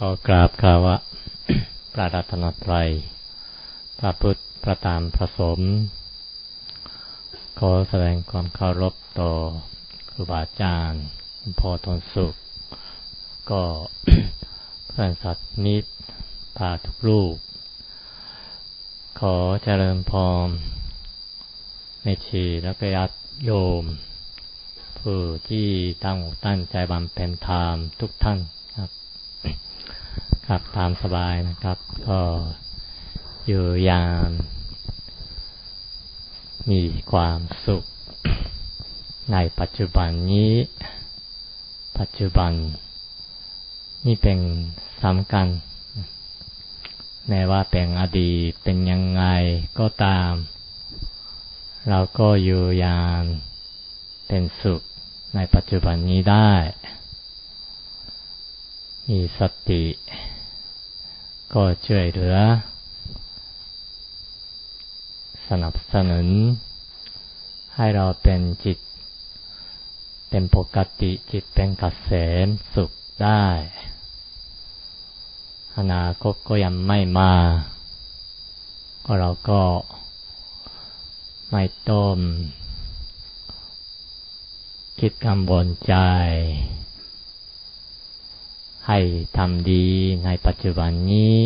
ขอกราบคาวะพระรัตนตรัย พระพุทธ พระตามพระสม ขอแสดงความเคารพต่อครูบาอาจารย์พ่อทนสุข ก็เพื่อนสัตว์มิตรพาทุกรูป ขอเจริญพรในชีและกยัดโยม ผู้ที่ตั้งตั้งใจบำเพ็ญธรรมทุกท่าน ครับตามสบายนะครับ ก็อยู่อย่างมีความสุข ในปัจจุบันนี้ ปัจจุบัน นี่เป็นสำคัญแม้ว่าเป็นอดีตเป็นยังไงก็ตาม เราก็อยู่อย่างเป็นสุขในปัจจุบันนี้ได้ มีสติ ก็ช่วยเหลือ สนับสนุน ให้เราเป็นจิต เป็นปกติจิตเป็นกเกษมสุขได้ อนาคตก็ยังไม่มา ก็เราก็ไม่ต้ม คิดกังวลใจ ให้ทำดีในปัจจุบันนี้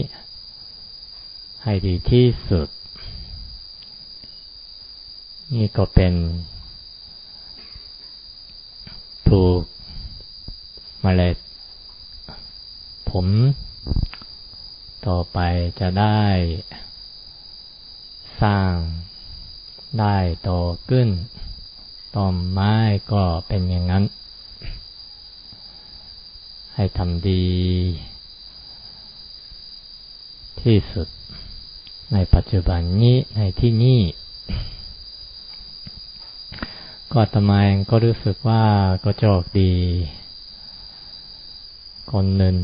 ให้ดีที่สุด นี่ก็เป็นปลูกมเมล็ด ผม ต่อไปจะได้ สร้างได้โตขึ้น ต้นไม้ก็เป็นอย่างนั้น ให้ทำดี ที่สุดในปัจจุบันนี้ในที่นี้ก็ทำไมก็รู้สึกว่าก็โชคดี คนหนึ่ง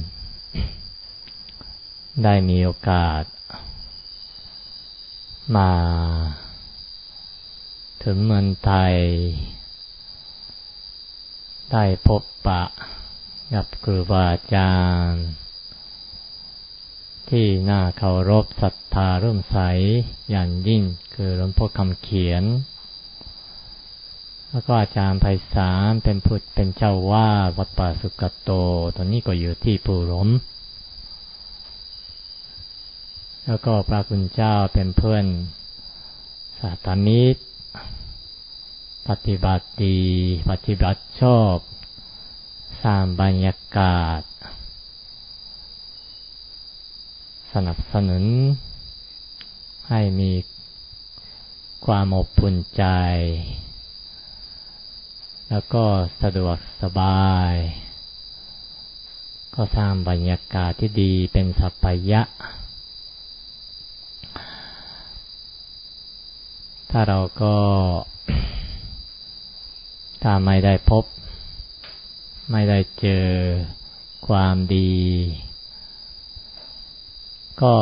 ได้มีโอกาส มา ถึงเมืองไทย ได้พบปะ กับครูบาอาจารย์ ที่น่าเคารพศรัทธาร่วมใสอย่างยิ่งคือหลวงพ่อคำเขียน แล้วก็อาจารย์ไพศาลเป็นพุทธเป็นเจ้าว่าวัดป่าสุกโต ตอนนี้ก็อยู่ที่ปูรมแล้วก็พระคุณเจ้าเป็นเพื่อนสาธมิตร ปฏิบัติดี ปฏิบัติชอบ สร้างบรรยากาศ สนับสนุน ให้มีความอบอุ่นใจ แล้วก็สะดวกสบาย ก็สร้างบรรยากาศที่ดีเป็นสัพยะ ถ้าเราก็ถ้าไม่ได้พบ ไม่ได้เจอความดี ก็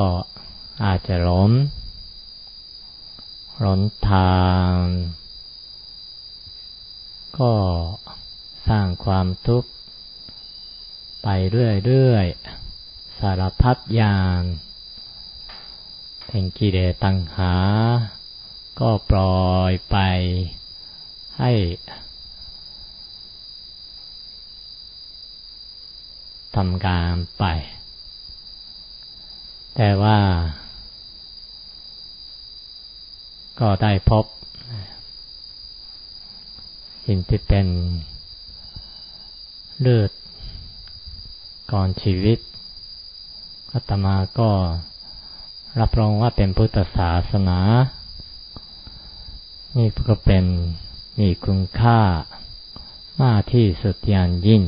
อาจจะล้มล้นทาง ก็สร้างความทุกข์ ไปเรื่อยๆ สารพัดอย่างเป็นกิเลสตัณหา ก็ปล่อยไปให้ ทำการไป แต่ว่า ก็ได้พบ สิ่งที่เป็นเลือดก่อนชีวิตอาตมาก็รับรองว่าเป็นพุทธศาสนา นี่ก็เป็นมีคุณค่ามากที่สุดอย่างยิ่ง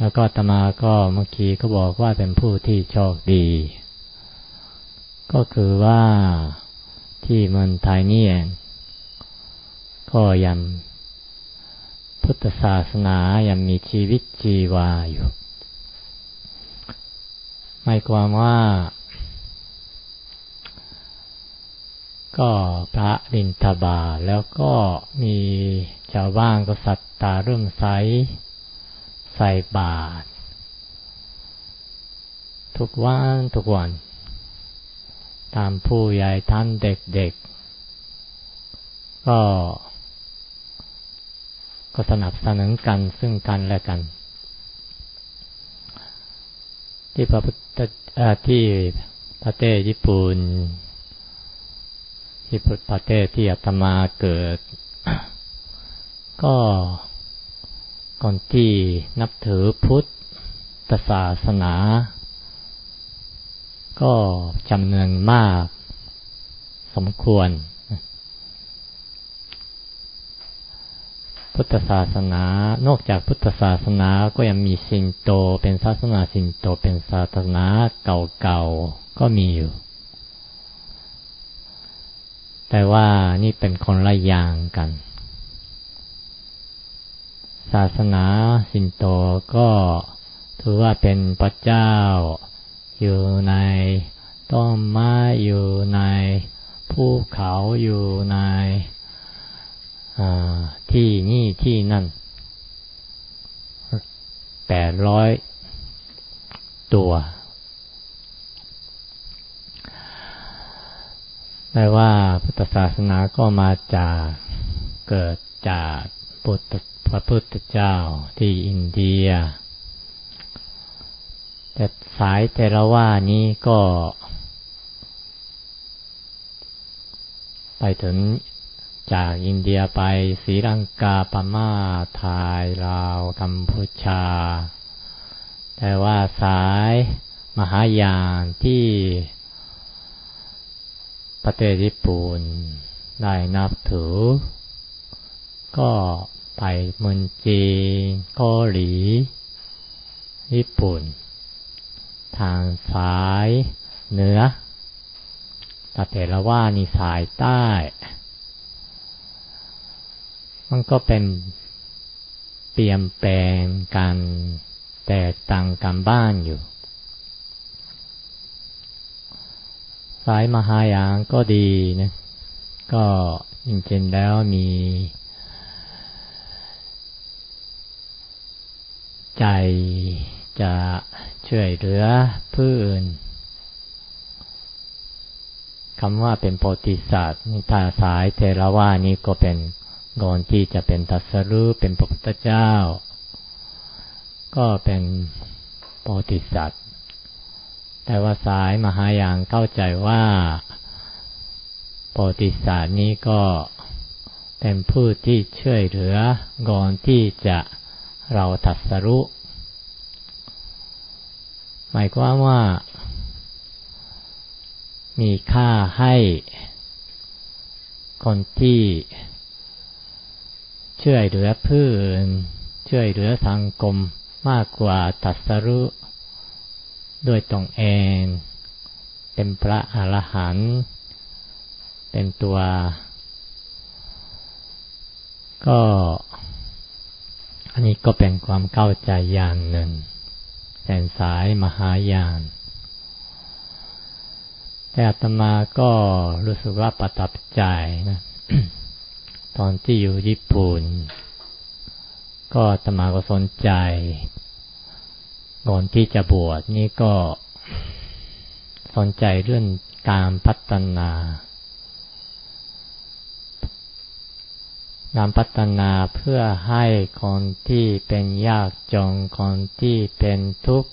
แล้วก็ตมาก็เมื่อกี้ก็บอกว่าเป็นผู้ที่โชคดี ก็คือว่าที่เมืองไทยนี่เองก็ยังพุทธศาสนายังมีชีวิตชีวาอยู่ไม่ความว่า ก็พระลินทบาแล้วก็มีชาวบ้านก็สัตตาเริ่มใส ใส่บาตรทุกวันทุกวัน ตามผู้ใหญ่ท่านเด็กๆ ก็ ก็สนับสนุนกันซึ่งกันและกัน ที่พระพุทธที่ประเทศญี่ปุ่นที่ประเทศที่อาตมาเกิด ก็ ก่อนที่นับถือพุทธศาสนา ก็จำนวนมาก สมควร พุทธศาสนา นอกจากพุทธศาสนาก็ยังมีสินโต เป็นศาสนาสินโต เป็นศาสนาเก่าๆ ก็มีอยู่ แต่ว่านี่เป็นคนละอย่างกัน ศาสนาสินโตก็ถือว่าเป็นพระเจ้า อยู่ในต้นไม้อยู่ในภูเขาอยู่ในที่นี่ที่นั่นแปดร้อยตัวแปลว่าพุทธศาสนาก็มาจากเกิดจากพุทธพระพุทธเจ้าที่อินเดีย แต่สายเทรวานี้ก็ ไปถึงจากอินเดียไปศรีลังกาปมาไทยลาวกัมพูชา แต่ว่าสายมหายานที่ประเทศญี่ปุ่นได้นับถือ ก็ ไปเมืองจีนเกาหลี ญี่ปุ่น ทางสายเหนือแต่เทละว่านี่สายใต้ มันก็เป็นเปลี่ยนแปลงกันแตกต่างกันบ้านอยู่ สายมหายานก็ดีนะ ก็จริงๆแล้วมี ใจจะช่วยเหลือผู้อื่นคำว่าเป็นโพธิสัตว์นิทาสายเทรวานี้ก็เป็นกอนที่จะเป็นตัสรู้เป็นพระพุทธเจ้า ก็เป็นโพธิสัตว์ แต่ว่าสายมหายานเข้าใจว่าโพธิสัตว์นี้ก็เป็นผู้ที่ช่วยเหลือกอนที่จะ เราตัดสรุ หมายความว่า มีค่าให้ คนที่ช่วยเหลือเพื่อนช่วยเหลือสังคมมากกว่าตัดสรุด้วยตรงเอง เป็นพระอรหันต์เป็นตัว ก็ นนี้ก็เป็นความเข้าใจอย่างหนึ่งแสนสายมหายาน แต่อาตมาก็รู้สึกว่าประทับใจนะ ตอนที่อยู่ญี่ปุ่น ก็อาตมาก็สนใจ ก่อนที่จะบวชนี่ก็สนใจเรื่องการพัฒนา การพัฒนาเพื่อให้คนที่เป็นยากจนคนที่เป็นทุกข์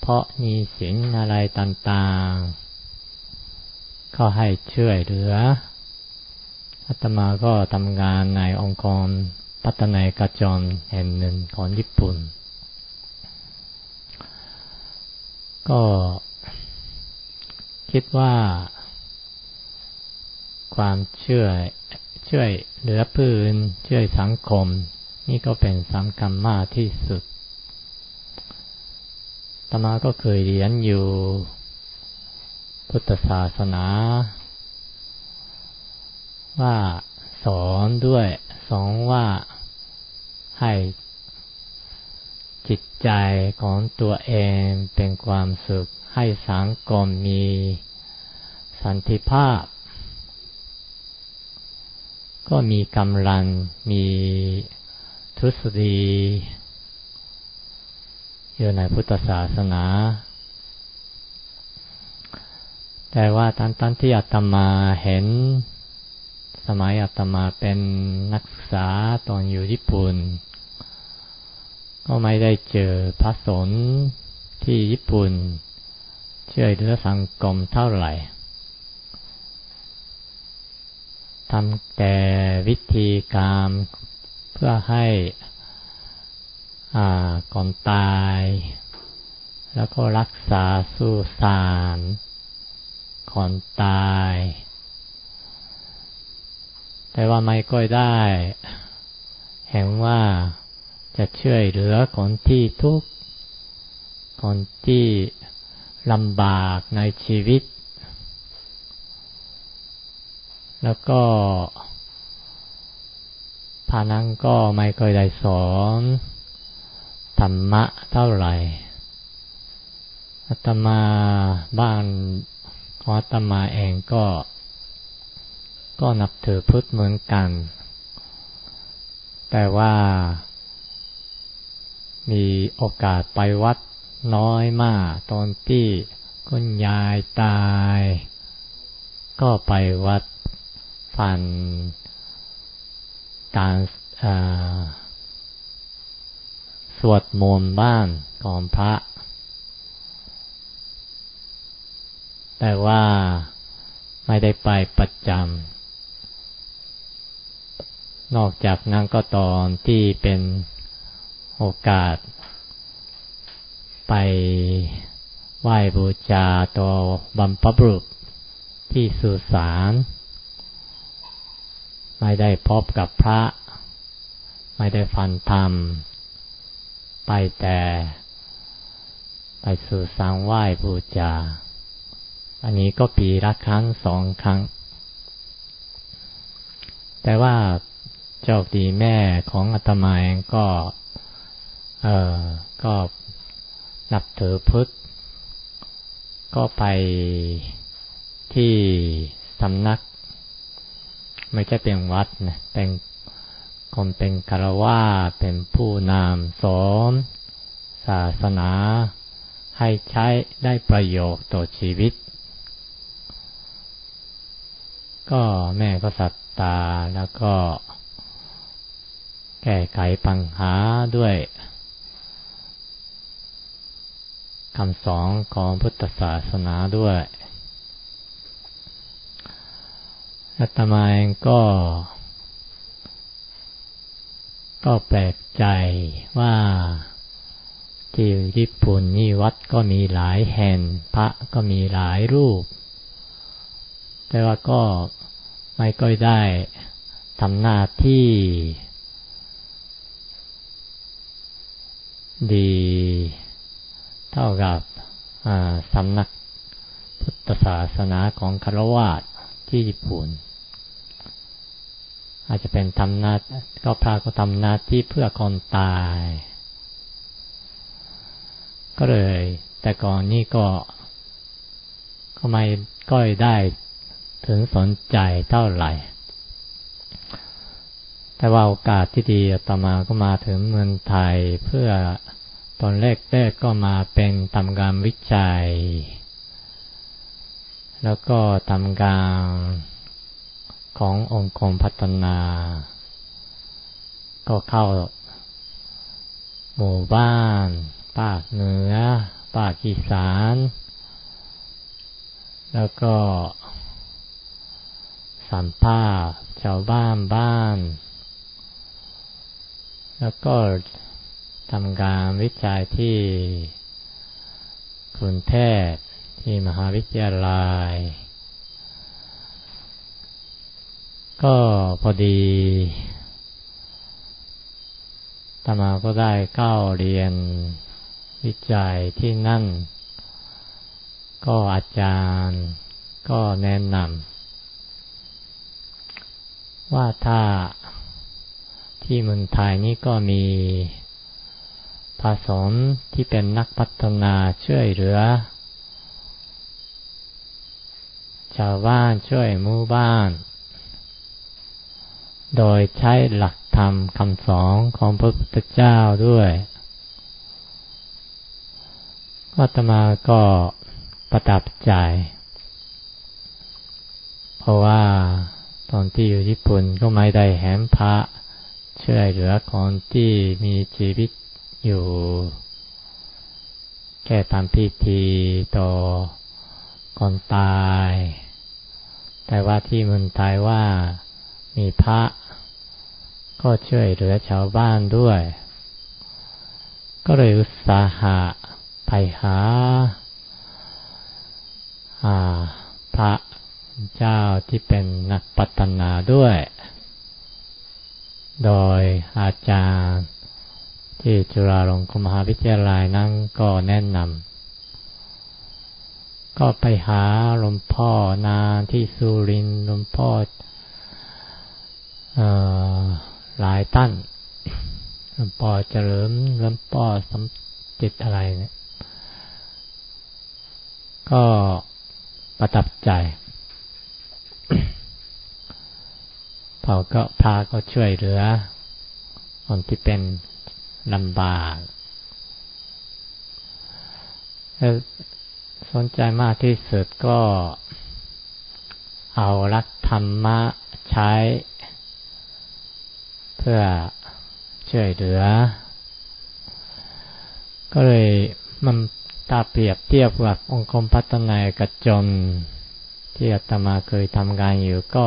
เพราะมีสินอะไรต่างๆ ก็ให้ช่วยเหลืออาตมาก็ทำงานในองค์กรพัฒนากระจรแห่งหนึ่งของญี่ปุ่น ก็คิดว่าความเชื่อ ช่วยเหลือพื้นช่วยสังคม นี่ก็เป็นสำคัญมากที่สุดตมาก็เคยเรียนอยู่พุทธศาสนา ว่าสอนด้วยสอนว่าให้จิตใจของตัวเองเป็นความสุข ให้สังคมมีสันติภาพ ก็มีกำลังมีทฤษฎีอยู่ในพุทธศาสนา แต่ว่าตอนตอนที่อาตมาเห็น สมัยอาตมาเป็นนักศึกษาตอนอยู่ญี่ปุ่น ก็ไม่ได้เจอพระสนที่ญี่ปุ่น ช่วยเหลือสังคมเท่าไหร่ ทำแต่วิธีการเพื่อให้ก่อนตาย แล้วก็รักษาสู้สารก่อนตาย แต่ว่าไม่ก็ได้เห็นว่าจะช่วยเหลือคนที่ทุกข์คนที่ลำบากในชีวิต แล้วก็พานังก็ไม่เคยได้สอนธรรมะเท่าไหร่อาตมาบ้านของอาตมาเองก็ ก็นับถือพุทธเหมือนกัน แต่ว่ามีโอกาสไปวัดน้อยมาก ตอนที่คุณยายตาย ก็ไปวัด ฟันการสวดมนต์บ้านก่อนพระ แต่ว่าไม่ได้ไปประจำนอกจากนั้นก็ตอนที่เป็นโอกาส ไปไหว้บูชาตัวบัมพบุรุษที่สุสาน ไม่ได้พบกับพระ ไม่ได้ฟันธรรม ไปแต่ ไปสู่สังไหว้บูชาอันนี้ก็ปีละครั้งสองครั้ง แต่ว่าโชคดีแม่ของอาตมาเองก็ เออก็นับถือพุทธ ก็ไปที่สำนัก ไม่ใช่เป็นวัดนะเป็นคนเป็นคารวะเป็นผู้นำสอนศาสนา ให้ใช้ได้ประโยชน์ต่อชีวิต ก็แม่ก็ศรัทธาแล้วก็ แก้ไขปัญหาด้วยคำสอนของพุทธศาสนาด้วย อาตมาเองก็ ก็แปลกใจว่าที่ญี่ปุ่นนี่วัดก็มีหลายแห่งพระก็มีหลายรูป แต่ว่าก็ไม่ก็ได้ทำหน้าที่ ดี เท่ากับสำนักพุทธศาสนาของคารวะ ที่ญี่ปุ่น อาจจะเป็นทำหน้าก็พระก็ทำหน้าที่เพื่อคนตาย ก็เลย แต่ก่อนนี้ก็ก็ไม่ก็ได้ถึงสนใจเท่าไหร่ แต่ว่าโอกาสที่ดีต่อมาก็มาถึงเมืองไทยเพื่อตอนแรกแรกก็มาเป็นทำการวิจัย แล้วก็ทำการขององค์กรพัฒนา ก็เข้า หมู่บ้านภาคเหนือภาคอีสาน แล้วก็สัมภาษณ์ชาวบ้านบ้าน แล้วก็ทำการวิจัยที่กรุงเทพ ที่มหาวิทยาลัย ก็พอดีตมาก็ได้เข้าเรียนวิจัยที่นั่น ก็อาจารย์ก็แนะนำว่าถ้าที่เมืองไทยนี่ก็มีผสมที่เป็นนักพัฒนาช่วยเหลือ ชาวบ้านช่วยมู่บ้าน โดยใช้หลักธรรมคำสอนของพระพุทธเจ้าด้วยอาตมาก็ประทับใจ เพราะว่าตอนที่อยู่ญี่ปุ่นก็ไม่ได้แหมพระช่วยเหลือคนที่มีชีวิตอยู่ แค่ทำพิธีต่อคนตาย แต่ว่าที่เมืองไทยว่ามีพระ ก็ช่วยเหลือชาวบ้านด้วย ก็เลยอุตสาหะไปหาาพระเจ้าที่เป็นนักปัตนาด้วย โดยอาจารย์ที่จุฬาลงกรณ์มหาวิทยาลัยนั่งก็แนะนำ ก็ไปหาหลวงพ่อนานที่สุรินหลวงพ่อหลายตั้นหลวงพ่อเจริญหลวงพ่อสมจิตอะไรเนี่ย ก็ประทับใจพอก็พาก็ช่วยเหลือคนที่เป็นลำบาก สนใจมากที่สุดก็เอารักธรรมะใช้ เพื่อช่วยเหลือ ก็เลยมันตาเปรียบเทียบกับองค์กรพัฒนากระจนที่อาตมาเคยทำงานอยู่ก็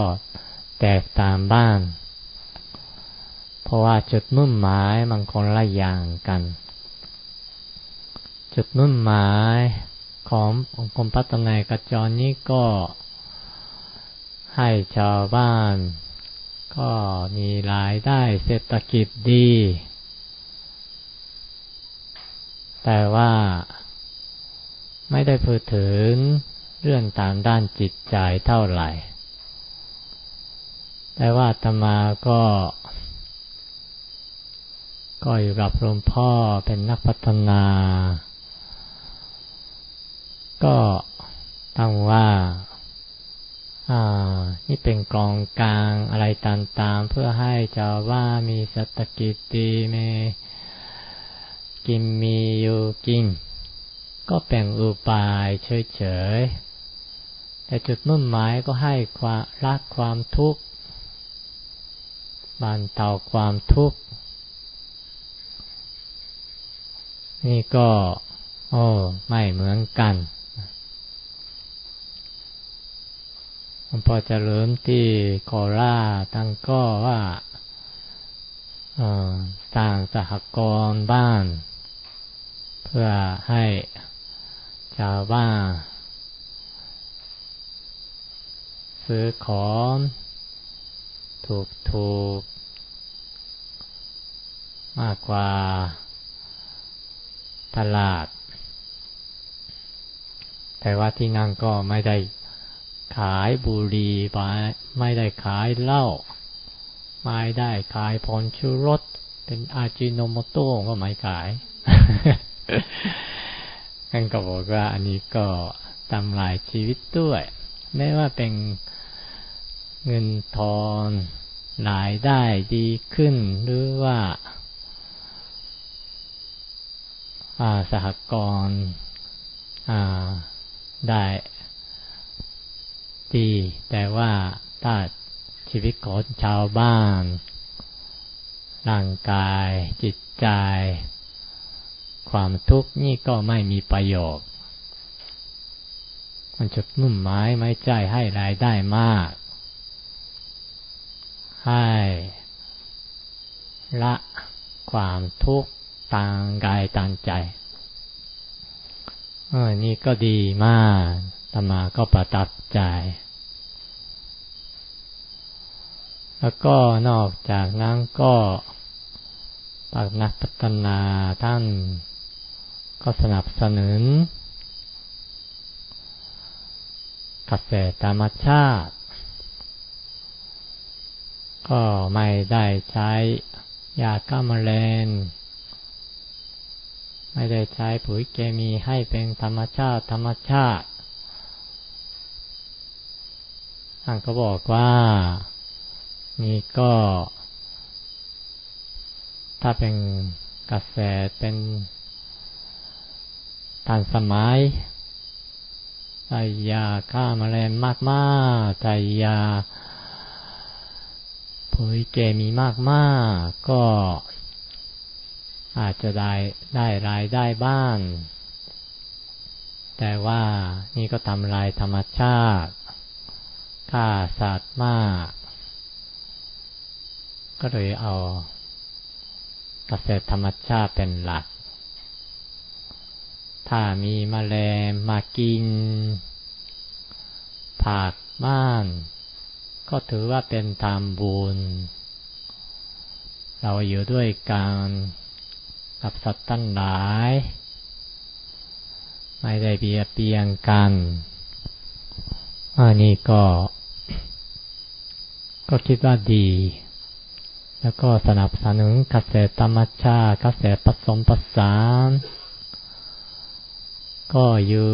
แตกตามบ้านเพราะว่าจุดมุ่งหมายมันคนละอย่างกัน จุดมุ่งหมาย ขององค์กรพัฒนากระจรนี้ก็ให้ชาวบ้าน ก็มีรายได้เศรษฐกิจดี แต่ว่าไม่ได้พูดถึงเรื่องทางด้านจิตใจเท่าไหร่ แต่ว่าตมาก็ ก็อยู่กับหลวงพ่อเป็นนักพัฒนา ก็ตั้งว่าอ่า นี่เป็นกองกลางอะไรต่างๆ เพื่อให้ชาวว่ามีสตกิจดีมีกินมีอยู่กิน ก็เป็นอุบายเฉยๆ แต่จุดมุ่งหมายก็ให้ความรักความทุกข์บานเตาความทุกข์ นี่ก็ โอ้ ไม่เหมือนกัน พอจะเริ่มที่โคราตั้งก็ว่าสร้างสหกรณ์บ้าน เพื่อให้ชาวบ้านซื้อของถูกถูกมากกว่าตลาด แต่ว่าที่นั่งก็ไม่ได้ ขายบุหรี่ไม่ได้ขายเหล้าไม่ได้ขายพรชูรสเป็นอาจิโนโมโต้ก็ไม่ขายนั่นก็บอกว่าอันนี้ก็ทำลายชีวิตด้วยแม้ว่าเป็นเงินทองรายได้ดีขึ้นหรือว่าสหกรณ์ได้ ดี แต่ว่าถ้าชีวิตของชาวบ้าน ร่างกาย จิตใจ ความทุกข์นี่ก็ไม่มีประโยชน์ มันจุดมุ่งหมายไม่ใจให้รายได้มาก ให้ละความทุกข์ทางกายทางใจเออนี่ก็ดีมากตมาก็ประทับใจ แล้วก็นอกจากนั้นก็ปากนักพัฒนาท่านก็สนับสนุนกษตรธรรมชาติ ก็ไม่ได้ใช้ยาฆ่าแมลงไม่ได้ใช้ปุ๋ยเคมีให้เป็นธรรมชาติ ธรรมชาติท่านก็บอกว่า นี่ก็ ถ้าเป็นกระแสเป็นทันสมัยใส่ยาฆ่ามาแมลงมากๆใส่ยาปุ๋ยเกมีมากๆก็อาจจะได้ได้รายได้บ้าง แต่ว่านี่ก็ทำลายธรรมชาติฆ่าสัตว์มาก ก็เลยเอาเกษตรธรรมชาติเป็นหลัก ถ้ามีมแมลงมากิน ผักบ้านก็ถือว่าเป็นธรรมบุญ เราอยู่ด้วยกันกับสัตว์ตั้งหลาย ไม่ได้เบียดเบียนกันอันนี้ก็ ก็คิดว่าดี แล้วก็สนับสนุนเกษตรธรรมชาติเกษตรผสมผสาน ก็อยู่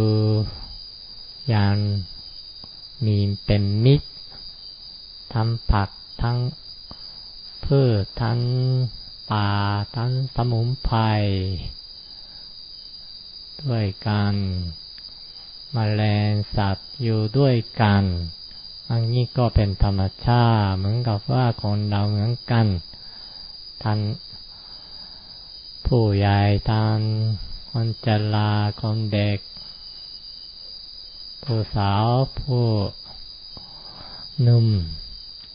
อย่างมีเป็นมิตรทั้งผักทั้งพืชทั้งป่าทั้งสมุนไพรด้วยกันมแมลงสัตว์อยู่ด้วยกัน อันนี้ก็เป็นธรรมชาติเหมือนกับว่าคนเราเหมือนกันท่านผู้ใหญ่ท่านคนจลาคนเด็ก ผู้สาวผู้นุ่ม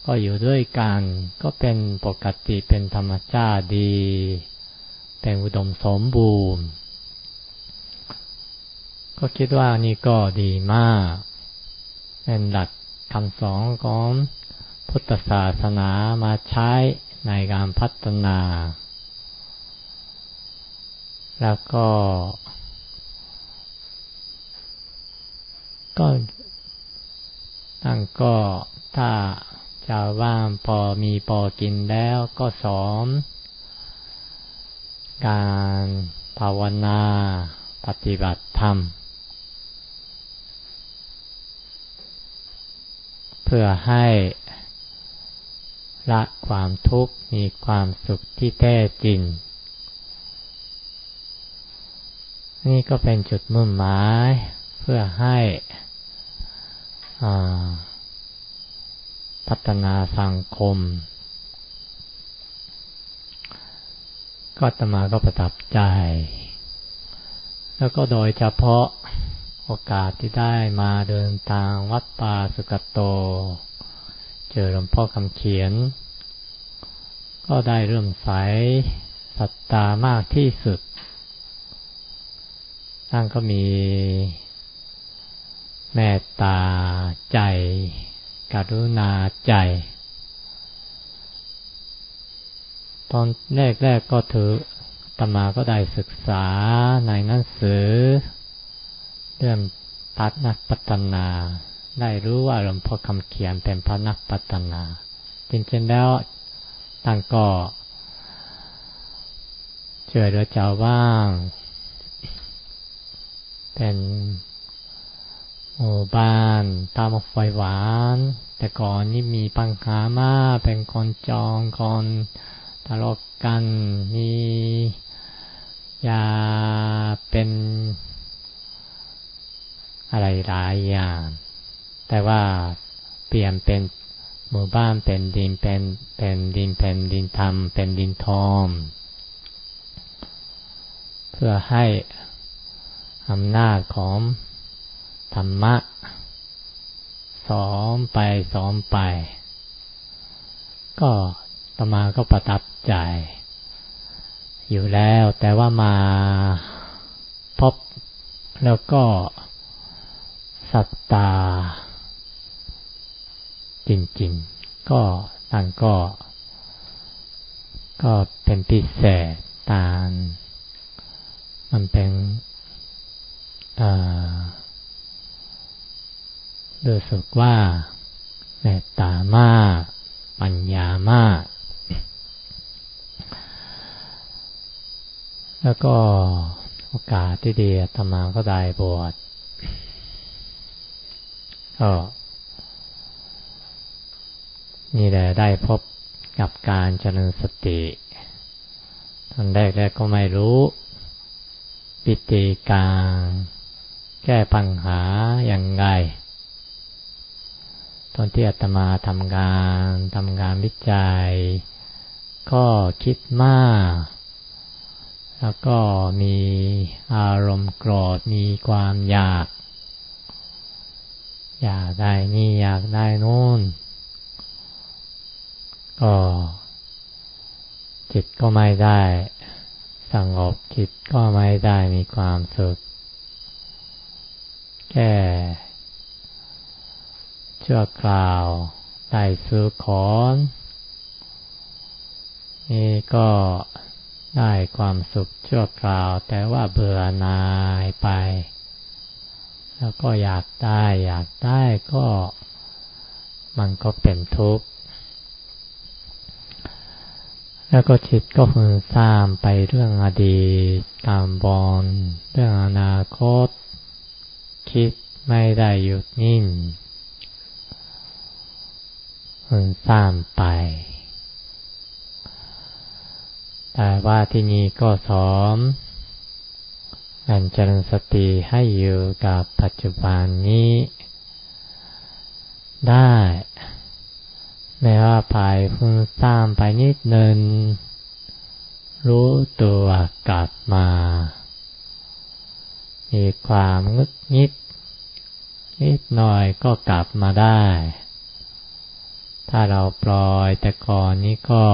ก็อยู่ด้วยกัน ก็เป็นปกติเป็นธรรมชาติดี เป็นอุดมสมบูรณ์ ก็คิดว่านี่ก็ดีมาก เป็นหลัก คำสอนของพุทธศาสนามาใช้ในการพัฒนา แล้วก็ ก็ตั้งก็ถ้าชาวบ้านพอมีพอกินแล้วก็สอนการภาวนาปฏิบัติธรรม เพื่อให้ละความทุกข์มีความสุขที่แท้จริง นี่ก็เป็นจุดมุ่งหมายเพื่อให้พัฒนาสังคม ก็ตมาก็ประทับใจ แล้วก็โดยเฉพาะ โอกาสที่ได้มาเดินทางวัดป่าสุกัตโต เจอหลวงพ่อคำเขียน ก็ได้เริ่มใสศรัทธามากที่สุดท่านก็มีแม่ตาใจ กรุณาใจ ตอนแรกๆก็ถือตมาก็ได้ศึกษาในหนังสือ เรื่องพัฒนักพัฒนา ได้รู้ว่าหลวงพ่อคำเขียนเป็นพระนักพัฒนา จริงๆแล้วท่านก็เช่วยเหลือเจ้าบ้าง เป็นหมู่บ้านตามไฟหวาน แต่ก่อนนี่มีปัญหามากเป็นคนจองคนทะเลาะกันมียาเป็น อะไรหลายอย่าง แต่ว่าเปลี่ยนเป็นหมู่บ้านเป็นดินเป็นเป็นดินเป็นดินธรรมเป็นดินทองเพื่อให้อำนาจของธรรมะสอนไปสอนไป ก็ตมาก็ประทับใจ อยู่แล้วแต่ว่ามาพบแล้วก็ สัตตา จริง ๆ ก็ต่างก็ ก็เป็นพิเศษตามมันเป็นรู้สึกว่าเมตตามากปัญญามาก แล้วก็โอกาสที่ดีธรรมาก็ได้บวช ก็นี่แหละได้พบกับการเจริญสติตอนแรกแรกก็ไม่รู้มวิธีการแก้ปัญหาอย่างไง ตอนที่อาตมาทำงานทำงานวิจัย ก็คิดมาก แล้วก็มีอารมณ์โกรธมีความอยาก อยากได้นี่อยากได้นู่น ก็จิตก็ไม่ได้สงบจิตก็ไม่ได้มีความสุขแค่ชั่วคราวได้ซื้อของ นี่ก็ได้ความสุขชั่วคราว แต่ว่าเบื่อนายไป แล้วก็อยากได้อยากได้ก็มันก็เป็นทุกข์ แล้วก็จิตก็ฟุ้งซ่านไปเรื่องอดีตการบอนเรื่องอนาคต คิดไม่ได้หยุดนิ่งฟุ้งซ่านไป แต่ว่าที่นี้ก็สอน การเจริญสติให้อยู่กับปัจจุบันนี้ ได้แม้ว่าภายฟุ้งซ่านไปนิดนึงรู้ตัวกลับมา มีความงึกงิด นิดหน่อยก็กลับมาได้ ถ้าเราปล่อยแต่ก่อนนี้ก็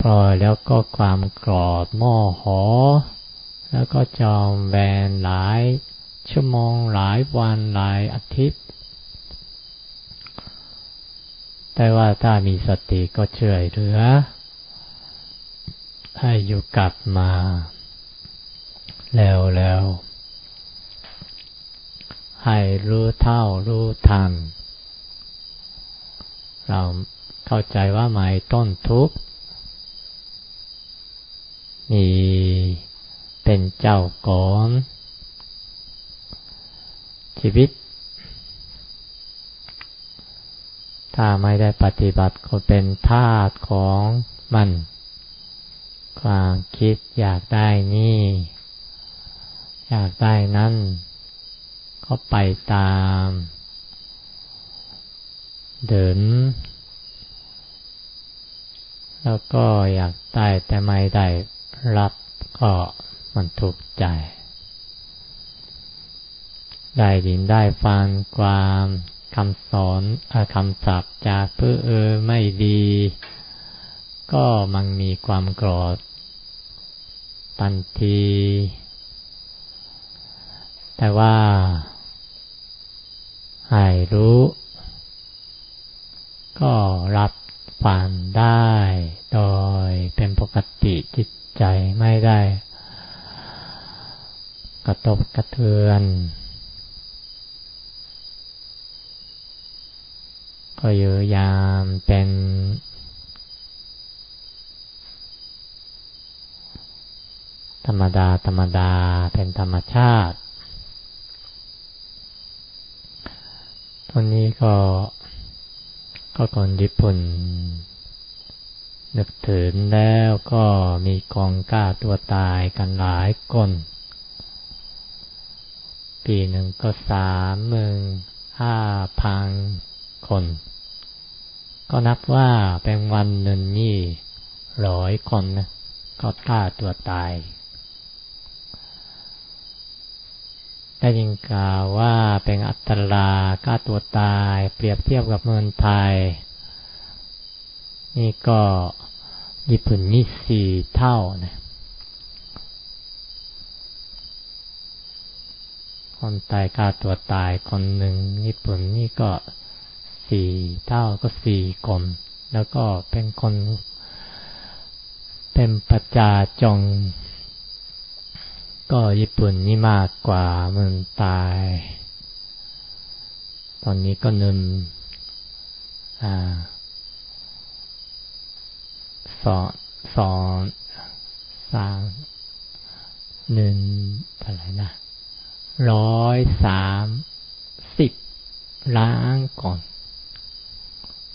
ปล่อยแล้วก็ความกรอดโมโห แล้วก็จอมแวนหลาย ชั่วโมงหลายวันหลายอาทิตย์ แต่ว่าถ้ามีสติก็ช่วยเหลือ ให้อยู่กลับมา แล้วแล้วให้รู้เท่ารู้ทัน เราเข้าใจว่าหมายต้นทุกมี เป็นเจ้าก่อน ชีวิต ถ้าไม่ได้ปฏิบัติก็เป็นธาตุของมัน ความคิดอยากได้นี่ อยากได้นั่นก็ไปตาม เดิน แล้วก็อยากได้แต่ไม่ได้รับก็ มันถูกใจ ได้ดินได้ฟังความคำสอนคำศัพท์จากเพื่อเออไม่ดี ก็มันมีความโกรธทันที แต่ว่าให้รู้ ก็รับฟังได้ โดยเป็นปกติจิตใจไม่ได้ กระตบกระเทือน ก็อยู่ยามเป็นธรรมดา ธรรมดา เป็นธรรมชาติตอนนี้ก็ ก็คนญี่ปุ่น นึกถึงแล้วก็มีกองกล้าตัวตายกันหลายคน ปีหนึ่งก็สามหมื่นห้าพันคน ก็นับว่าเป็นวันหนึ่งนี่ร้อยคนนะก็ฆ่าตัวตาย ได้ยินกล่าวว่าเป็นอัตราฆ่าตัวตาย เปรียบเทียบกับเมืองไทย นี่ก็ญี่ปุ่นนี่สี่เท่านะ คนตายฆ่าตัวตายคนหนึ่งญี่ปุ่นนี่ก็สี่เท่าก็สี่คน แล้วก็เป็นคน เป็นประจาจง ก็ญี่ปุ่นนี่มากกว่าเมืองตาย ตอนนี้ก็หนึ่งสองสองสามหนึ่งอะไรนะ ร้อยสามสิบล้านก่อน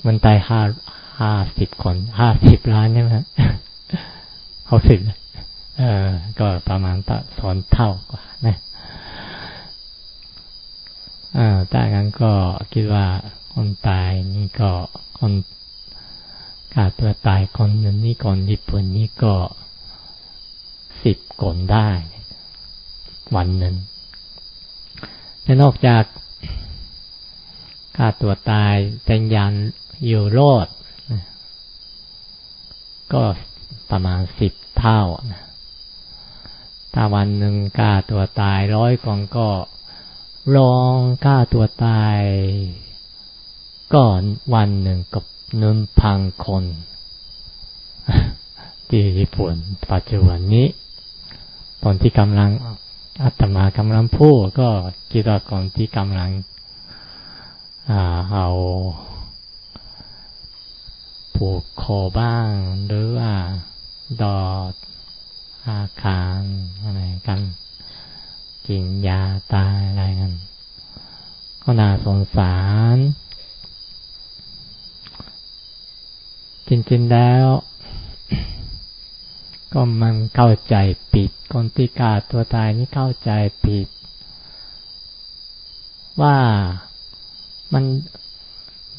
มันตายห้าห้าสิบคนห้าสิบล้านใช่ไหมหกสิบเออ ก็ประมาณตะสอนเท่ากว่านะอ่าถ้างั้นก็คิดว่าคนตายนี่ก็คนกาตัวตายคนหนึ่งนี่คนญี่ปุ่นนี่ก็สิบคนได้ วันหนึ่ง และนอกจากฆ่าตัวตายเป็นยันอยู่โลดก็ประมาณสิบเท่าถ้าวันหนึ่งฆ่าตัวตายร้อยคนก็ลองฆ่าตัวตายก่อนวันหนึ่งกับหนึ่งพันคน ที่ญี่ปุ่นปัจจุบันนี้ ตอนที่กำลัง อาตมากำลังพูดก็คิดว่าก่อนที่กำลังเอาผูกคอบ้าง หรือว่าดอดอาคารอะไรกัน กินยาตายอะไรกันก็น่าสงสาร จริงๆแล้ว ก็มันเข้าใจผิด คนที่กาตัวตายนี่เข้าใจผิด ว่ามัน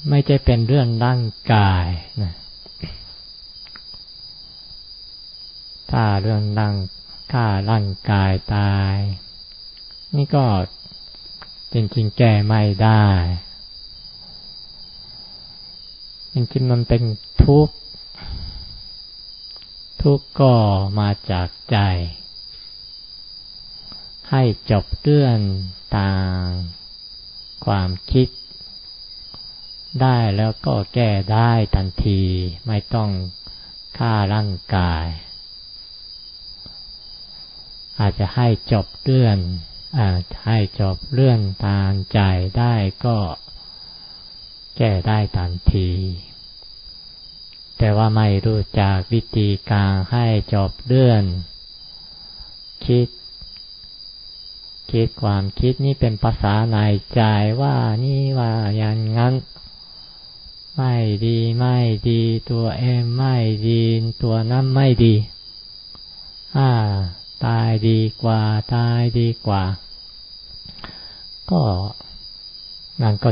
ไม่ใช่เป็นเรื่องร่างกายนะถ้าเรื่องร่างฆ่าร่างกายตาย นี่ก็จริงๆแก้ไม่ได้ จริงๆมันเป็นทุกข์ ทุกข์ก็มาจากใจ ให้จบเรื่องต่างความคิด ได้แล้วก็แก้ได้ทันทีไม่ต้องฆ่าร่างกาย อาจจะให้จบเรื่องอาจให้จบเรื่องทางใจได้ก็แก้ได้ทันที แต่ว่าไม่รู้จักวิธีการให้จบเรื่อง คิด คิดความคิดนี่เป็นภาษาในใจว่านี่ว่าอย่างนั้นไม่ดีไม่ดี ตัวเองไม่ดี ตัวนั้นไม่ดีอ่าตายดีกว่า ตายดีกว่า ก็นั่นก็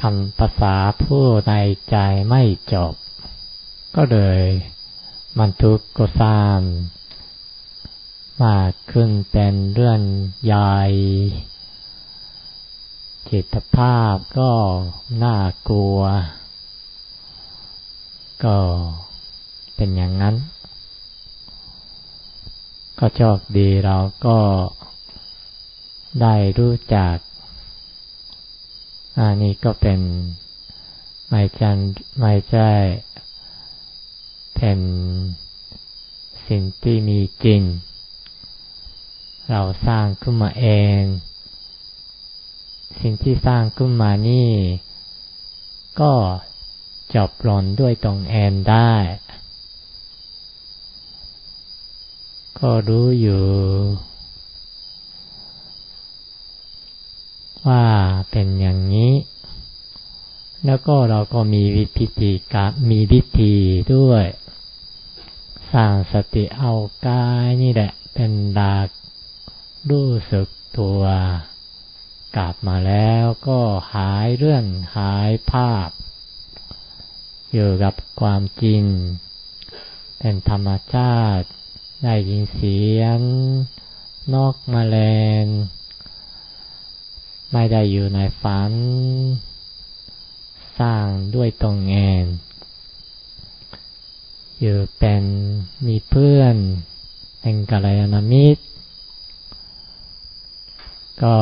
คำภาษาผู้ในใจไม่จบ ก็เลยมันทุกข์ก็สร้างมากขึ้นเป็นเรื่องใหญ่จิตภาพก็น่ากลัว ก็เป็นอย่างนั้น ก็โชคดีเราก็ได้รู้จัก อันนี้ก็เป็นไม่จันไม่ใช่เป็นสิ่งที่มีจริง เราสร้างขึ้นมาเอง สิ่งที่สร้างขึ้นมานี่ ก็จบลนด้วยตรงแอนได้ ก็รู้อยู่ ว่าเป็นอย่างนี้ แล้วก็เราก็มีวิธีการมีวิธีด้วย สร้างสติเอากายนี่แหละ เป็นดากรู้สึกตัว กลับมาแล้วก็หายเรื่องหายภาพ อยู่กับความจริง เป็นธรรมชาติ ได้ยินเสียง นอกมาแลง ไม่ได้อยู่ในฝัน สร้างด้วยตรงเองอยู่เป็นมีเพื่อนเป็นกัลยาณมิตร ก็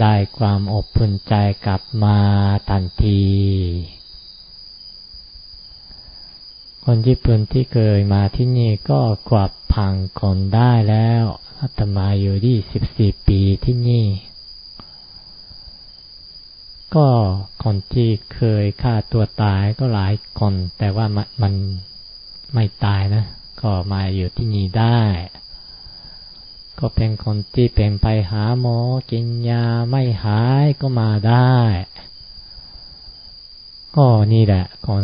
ได้ความอบอุ่นใจกลับมาทันที คนญี่ปุ่นที่เคยมาที่นี่ก็กวับพังคนได้แล้วอาตมาอยู่ที่สิบสี่ปีที่นี่ ก็คนที่เคยฆ่าตัวตายก็หลายคน แต่ว่ามันไม่ตายนะ ก็มาอยู่ที่นี่ได้ ก็เป็นคนที่เป็นไปหาหมอกินยาไม่หายก็มาได้ ก็นี่แหละคน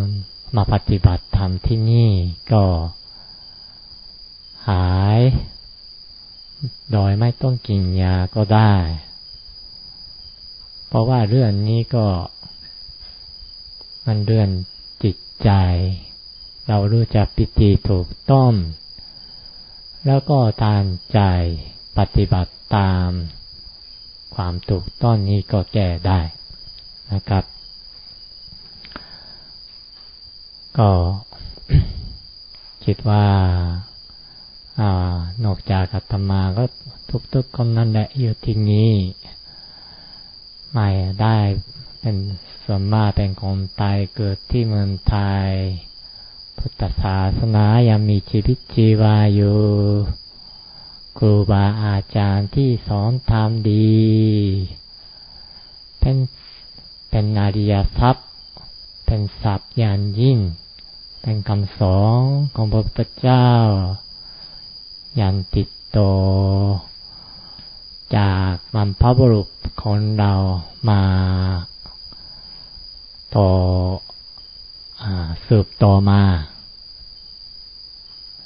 มาปฏิบัติธรรมที่นี่ก็หาย โดยไม่ต้องกินยาก็ได้ เพราะว่าเรื่องนี้ก็ มันเรื่องจิตใจ เรารู้จักพิธีถูกต้อง แล้วก็ตามใจปฏิบัติตามความถูกต้องนี้ก็แก้ได้นะครับ ก็คิดว่าอานอกจากอาตมาก็ทุกๆคนนั่นแหละอยู่ที่นี้ ไม่ได้เป็นส่วนมากเป็นคนไทยเกิดที่เมืองไทย พุทธศาสนายังมีชีวิตชีวาอยู่ ครูบาอาจารย์ที่สอนทำดี เป็นเป็นนาริยทรัพย์ เป็นศัพท์ยานยิ่ง เป็นคำสอนของพระพุทธเจ้ายันติดโต จากมันพระบุรุษของเรามาต่ออสืบต่อมา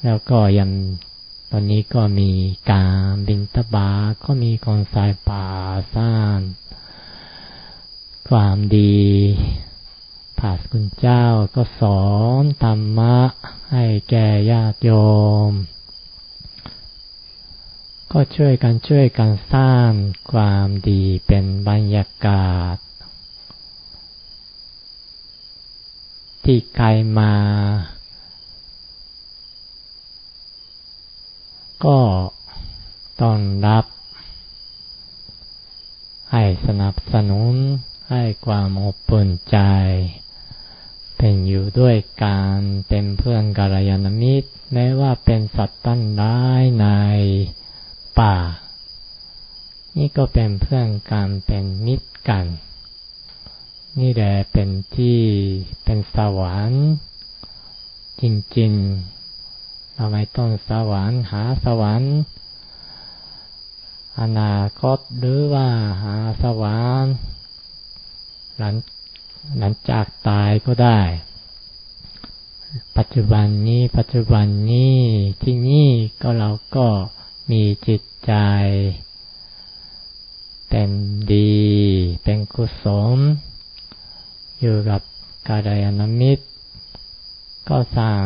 แล้วก็ยังตอนนี้ก็มีการบินตบาก็มีคนสายป่าสร้างความดีผาสคุณเจ้าก็สอนธรรมะให้แก่ญาติโยม ก็ช่วยกันช่วยกันสร้างความดีเป็นบรรยากาศ ที่ใครมา ก็ต้อนรับให้สนับสนุนให้ความอบอุ่นใจ เป็นอยู่ด้วยการเป็นเพื่อนกัลยาณมิตร แม้ว่าเป็นสัตว์ตั้นร้ายใน ป่า นี่ก็เป็นเพื่อนกันเป็นมิตรกัน นี่แหละเป็นที่เป็นสวรรค์จริงๆเราไม่ต้องสวรรค์หาสวรรค์อนาคตหรือว่าหาสวรรค์หลังหลังจากตายก็ได้ ปัจจุบันนี้ปัจจุบันนี้ที่นี่ก็เราก็ มีจิตใจ เป็นดี เป็นกุศล อยู่กับกาดยานมิตร ก็สร้าง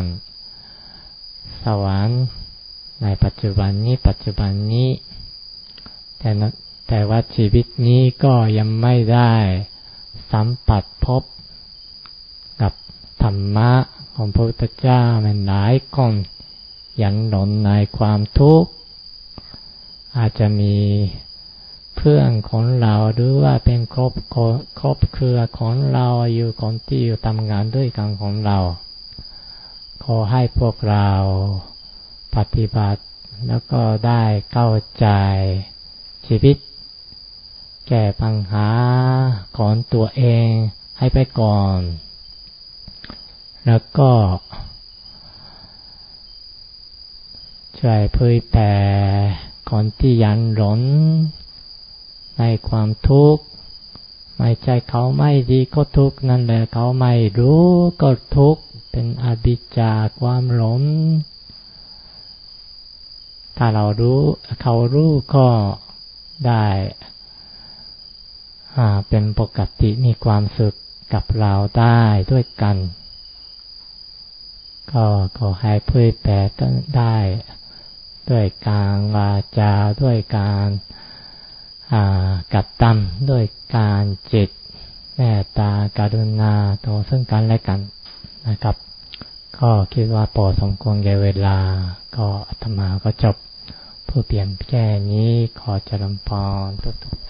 สวรรค์ในปัจจุบันนี้ปัจจุบันนี้ แต่แต่ว่าชีวิตนี้ก็ยังไม่ได้สัมผัสพบ กับธรรมะของพระพุทธเจ้ามันหลายคนยังหลงในความทุกข์ อาจจะมีเพื่อนของเราหรือว่าเป็นครอบครอบครือของเราอยู่คนที่อยู่ทำงานด้วยกันของเรา ขอให้พวกเราปฏิบัติแล้วก็ได้เข้าใจชีวิต แก้ปัญหาของตัวเองให้ไปก่อน แล้วก็ช่วยเผยแผ่ คนที่ยันหลนในความทุกข์ไม่ใช่เขาไม่ดีก็ทุกข์นั่นแหละเขาไม่รู้ก็ทุกข์เป็นอบิจาความหลงถ้าเรารู้เขารู้ก็ได้เป็นปกติมีความสุขกับเราได้ด้วยกัน ก็ขอให้เพื่อแผ่ได้ ด้วยการวาจาด้วยการกัดตั้มด้วยการจิตแม่ตาการุณาต่อซึ่งกันและกันนะครับ ก็คิดว่าพอสมควรแก่เวลา ก็ธรรมาก็จบ ผู้เปลี่ยนแก่นี้ขอเจริญพรทุกๆ